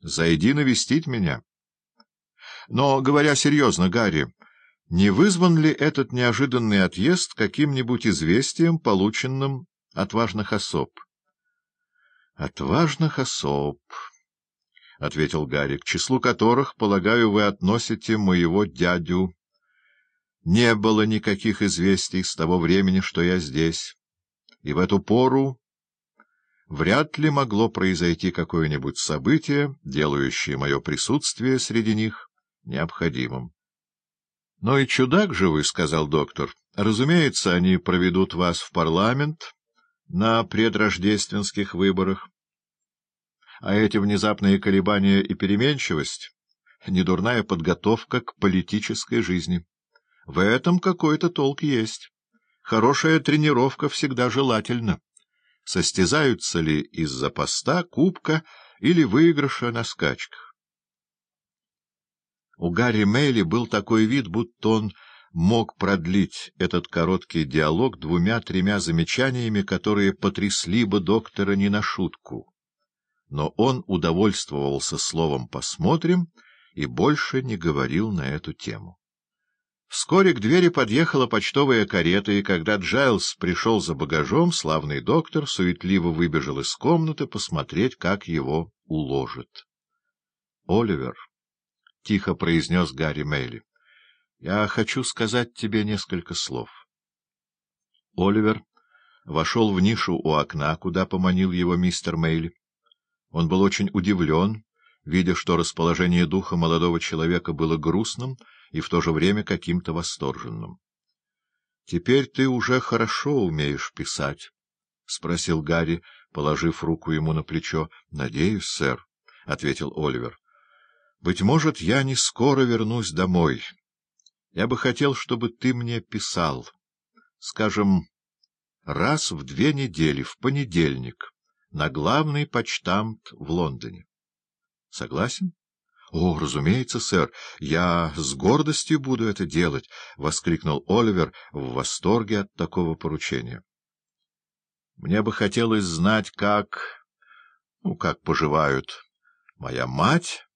Зайди навестить меня. Но, говоря серьезно, Гарри, не вызван ли этот неожиданный отъезд каким-нибудь известием, полученным от важных особ? — От важных особ, — ответил Гарри, — к числу которых, полагаю, вы относите моего дядю. Не было никаких известий с того времени, что я здесь, и в эту пору вряд ли могло произойти какое-нибудь событие, делающее мое присутствие среди них необходимым. — Ну и чудак же вы, — сказал доктор. — Разумеется, они проведут вас в парламент на предрождественских выборах. А эти внезапные колебания и переменчивость — недурная подготовка к политической жизни. В этом какой-то толк есть. Хорошая тренировка всегда желательна. Состязаются ли из-за поста, кубка или выигрыша на скачках? У Гарри Мейли был такой вид, будто он мог продлить этот короткий диалог двумя-тремя замечаниями, которые потрясли бы доктора не на шутку. Но он удовольствовался словом «посмотрим» и больше не говорил на эту тему. Вскоре к двери подъехала почтовая карета, и когда Джайлз пришел за багажом, славный доктор суетливо выбежал из комнаты посмотреть, как его уложат. Оливер — тихо произнес Гарри Мейли. — Я хочу сказать тебе несколько слов. Оливер вошел в нишу у окна, куда поманил его мистер Мейли. Он был очень удивлен, видя, что расположение духа молодого человека было грустным и в то же время каким-то восторженным. — Теперь ты уже хорошо умеешь писать? — спросил Гарри, положив руку ему на плечо. — Надеюсь, сэр, — ответил Оливер. Быть может, я не скоро вернусь домой. Я бы хотел, чтобы ты мне писал, скажем, раз в две недели, в понедельник, на главный почтамт в Лондоне. Согласен? — О, разумеется, сэр, я с гордостью буду это делать, — воскликнул Оливер в восторге от такого поручения. — Мне бы хотелось знать, как... ну, как поживают моя мать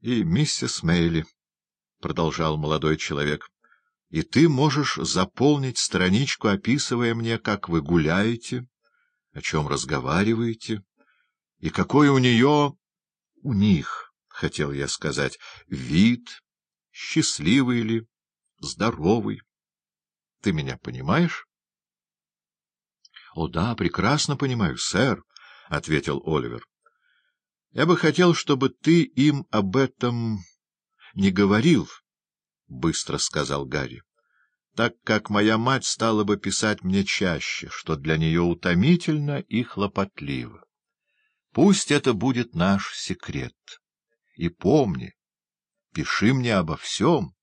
и миссис Мейли, — продолжал молодой человек, — и ты можешь заполнить страничку, описывая мне, как вы гуляете, о чем разговариваете, и какой у нее, у них, хотел я сказать, вид, счастливый ли, здоровый. Ты меня понимаешь? — О да, прекрасно понимаю, сэр, — ответил Оливер. Я бы хотел, чтобы ты им об этом не говорил, — быстро сказал Гарри, — так как моя мать стала бы писать мне чаще, что для нее утомительно и хлопотливо. Пусть это будет наш секрет. И помни, пиши мне обо всем.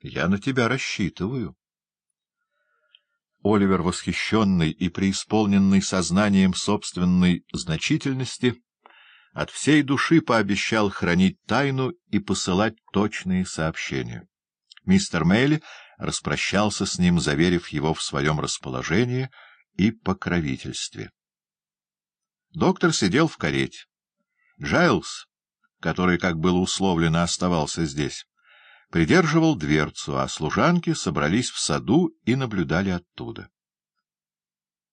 Я на тебя рассчитываю. Оливер, восхищенный и преисполненный сознанием собственной значительности, — от всей души пообещал хранить тайну и посылать точные сообщения. Мистер Мейли распрощался с ним, заверив его в своем расположении и покровительстве. Доктор сидел в карете. Джайлз, который, как было условлено, оставался здесь, придерживал дверцу, а служанки собрались в саду и наблюдали оттуда.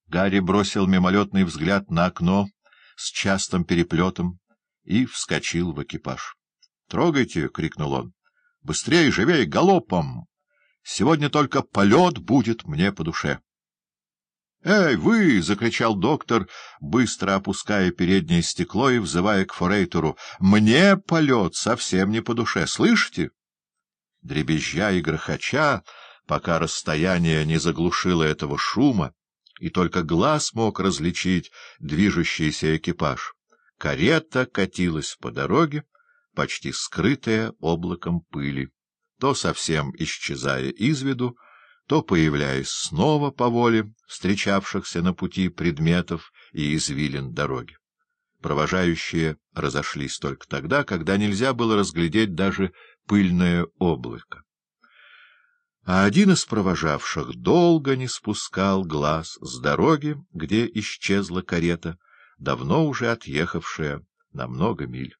Гарри бросил мимолетный взгляд на окно, с частым переплетом и вскочил в экипаж. — Трогайте! — крикнул он. — Быстрее, живей, галопом! Сегодня только полет будет мне по душе. — Эй, вы! — закричал доктор, быстро опуская переднее стекло и взывая к форейтеру. — Мне полет совсем не по душе, слышите? Дребезжа и грохоча, пока расстояние не заглушило этого шума, и только глаз мог различить движущийся экипаж. Карета катилась по дороге, почти скрытая облаком пыли, то совсем исчезая из виду, то появляясь снова по воле встречавшихся на пути предметов и извилин дороги. Провожающие разошлись только тогда, когда нельзя было разглядеть даже пыльное облако а один из провожавших долго не спускал глаз с дороги, где исчезла карета, давно уже отъехавшая на много миль.